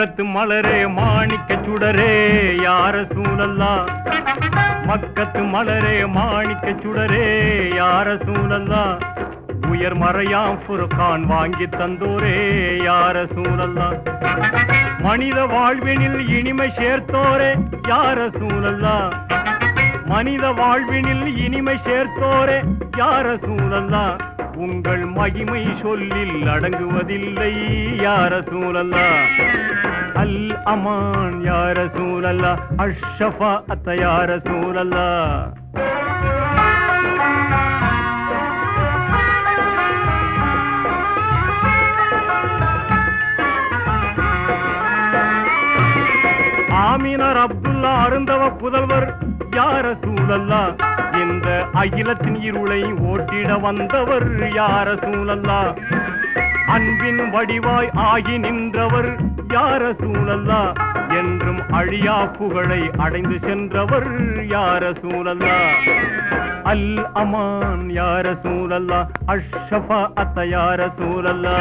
மக்கத்து மலரே மாணிக்க சுடரே யார சூழல்லா? மக்கத்து மலரே மாணிக்க சுடரே யார சூழல்லா? உயர் மறையாம் ஃபுர்கான் வாங்கி தந்தோரே யார சூழல்லா? மனித வாழ்வினில் இனிமை சேர்த்தோரே யார சூழல்லா? மனித வாழ்வினில் இனிமை சேர்த்தோரே யார சூழல்லா? உங்கள் மகிமை சொல்லில் அடங்குவதில்லை யார சூழல்லா? அல் அமான் யார சூழல்லா? அஷ்ஷஃபா அத்த யார சூழல்லா? ஆமினர் அப்துல்லா அருந்தவ புதல்வர் யார சூழல்லா? இந்த அகிலத்தின் இருளை ஓட்டிட வந்தவர் யார சூழல்லா? அன்பின் வடிவாய் ஆகி நின்றவர் யார சூழல்லா? என்றும் அழியா புகழை அடைந்து சென்றவர் யார சூழல்லா? அல் அமான் யார சூழல்லா? அஷ்ஷபா அத்த யார சூழல்லா?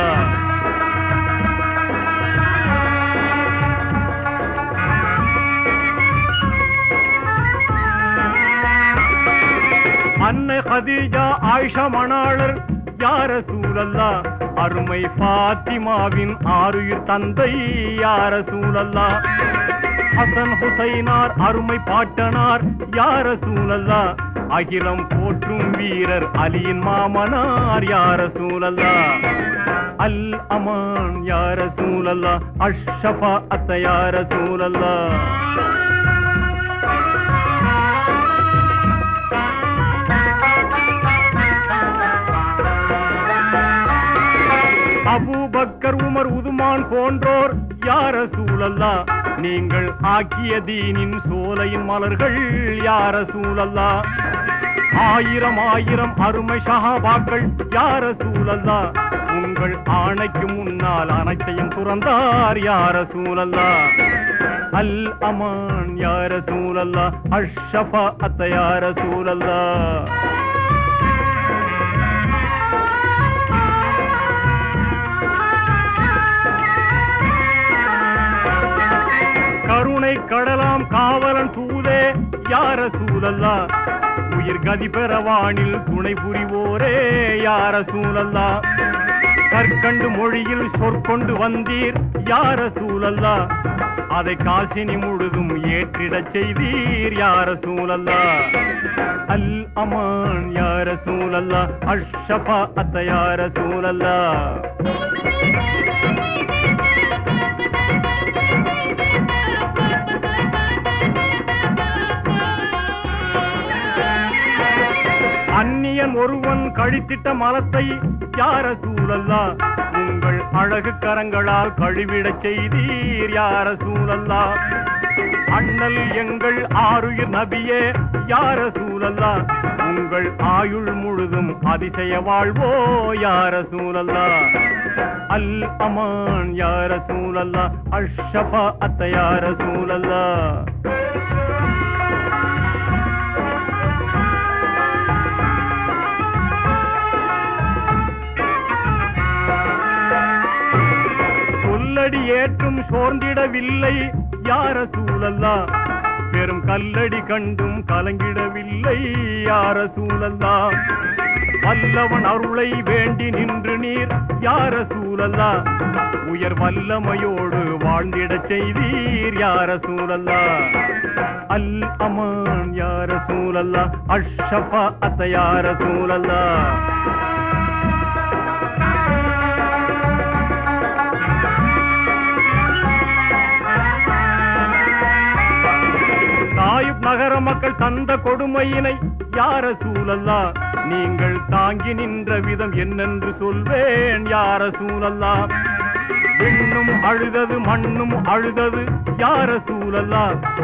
ஹதீஜா ஆயிஷா மணாளர் யார சூழல்லா? அருமை பாத்திமாவின் ஆறுயிர் தந்தை யார சூழல்லா? ஹசன் ஹுசைனார் அருமை பாட்டனார் யார சூழல்லா? அகிலம் போற்றும் வீரர் அலியின் மாமனார் யார சூழல்லா? அல் அமான் யார சூழல்லா? அஷ்ஷபா அத்த யார சூழல்லா? அபூபக்கர் உமர் உதுமான் போன்றோர் யார சூழல்லா? நீங்கள் ஆக்கிய தீனின் சோலையின் மலர்கள் யார சூழல்லா? ஆயிரம் ஆயிரம் அருமை சஹாபாக்கள் யார சூழல்லா? உங்கள் ஆணைக்கு முன்னால் அனைத்தையும் துறந்தார் யார சூழல்லா? அல் அமான் யார சூழல்லா? அஷபா அத்த யார சூழல்லா? கருணை கடலாம் காவலன் தூதே யார சூழல்லா? உயிர் கதி பெற வானில் துணை புரிவோரே யார சூழல்லா? கற்கண்டு மொழியில் சொற்கொண்டு வந்தீர் யார சூழல்லா? அதை காசினி முழுதும் ஏற்றிடச் செய்தீர் யார சூழல்லா? அல் அமான் யார சூழல்லா? அஷ்ஷபா அத்த யார சூழல்லா? அந்நியன் ஒருவன் கழித்திட்ட மலத்தை யார சூழல்லா? உங்கள் அழகு கரங்களால் கழுவிடச் செய்தீர் யார சூழல்லா? அண்ணல் எங்கள் ஆறுயிர் நபியே யார சூழல்லா? உங்கள் ஆயுள் முழுதும் அதிசய வாழ்வோ யார சூழல்லா? அல் அமான் யார சூழல்லா? அஷபா அத்த யார சூழல்லா? கல்லடி ஏற்றும் சோர்ந்திடவில்லை. யார சூழல்லா? பெரும் கல்லடி கண்டும் கலங்கிடவில்லை. யார சூழல்லா? வல்லவன் அருளை வேண்டி நின்று நீர். யார சூழல்லா? உயர் வல்லமையோடு வாழ்ந்திடச் செய்தீர். யார சூழல்லா? அல் அமான் யார சூழல்லா? அஷ்ஷபா அத்த யார சூழல்லா? தந்த கொடுமையினை யார சூழல்லா? நீங்கள் தாங்கி நின்ற விதம் என்னென்று சொல்வேன் யார சூழல்லா? விண்ணும் அழுதது மண்ணும் அழுதது யார சூழல்லா?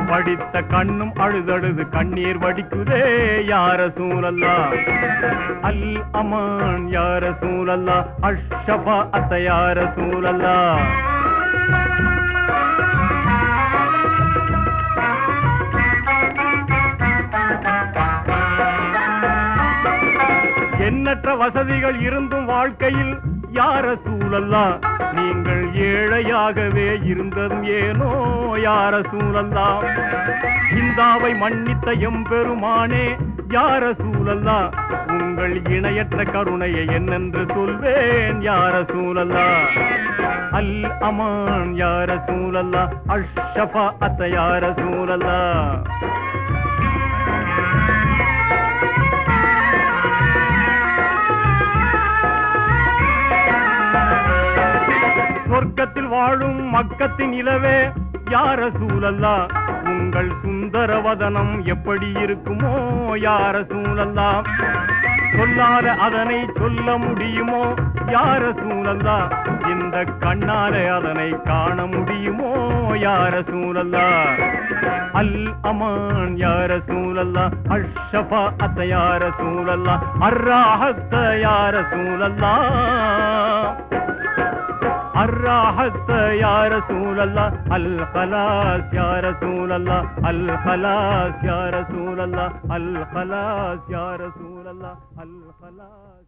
படித்த கண்ணும் அழுதழுது கண்ணீர் வடிக்குதே யார சூழல்லா? அல் அமான் யார சூழல்லா? அஷ்ஷபா அத்த யார சூழல்லா? எண்ணற்ற வசதிகள் இருந்தும் வாழ்க்கையில் யார சூழல்லா? நீங்கள் ஏழையாகவே இருந்ததும் ஏனோ யார சூழல்லா? இந்தாவை மன்னித்த எம்பெருமானே யார சூழல்லா? உங்கள் இணையற்ற கருணையை என்னென்று சொல்வேன் யார சூழல்லா? அல் அமான் யார சூழல்லா? அஷ்ஷபா அத்த யார சூழல்லா? வாழும் மக்கத்தின் இலவே யார சூழல்லா? உங்கள் சுந்தர வதனம் எப்படி இருக்குமோ? யார சூழல்லா? சொல்லாத அதனை சொல்ல முடியுமோ? யார சூழல்லா? இந்த கண்ணாலே அதனை காண முடியுமோ? யார சூழல்லா? அல் அமான் யார சூழல்லா? அஷபா அத்த யார சூழல்லா? அர்ராஹத்த யார சூழல்லா? الراحت يا رسول الله الخلاص يا رسول الله الخلاص يا رسول الله الخلاص يا رسول الله الخلاص.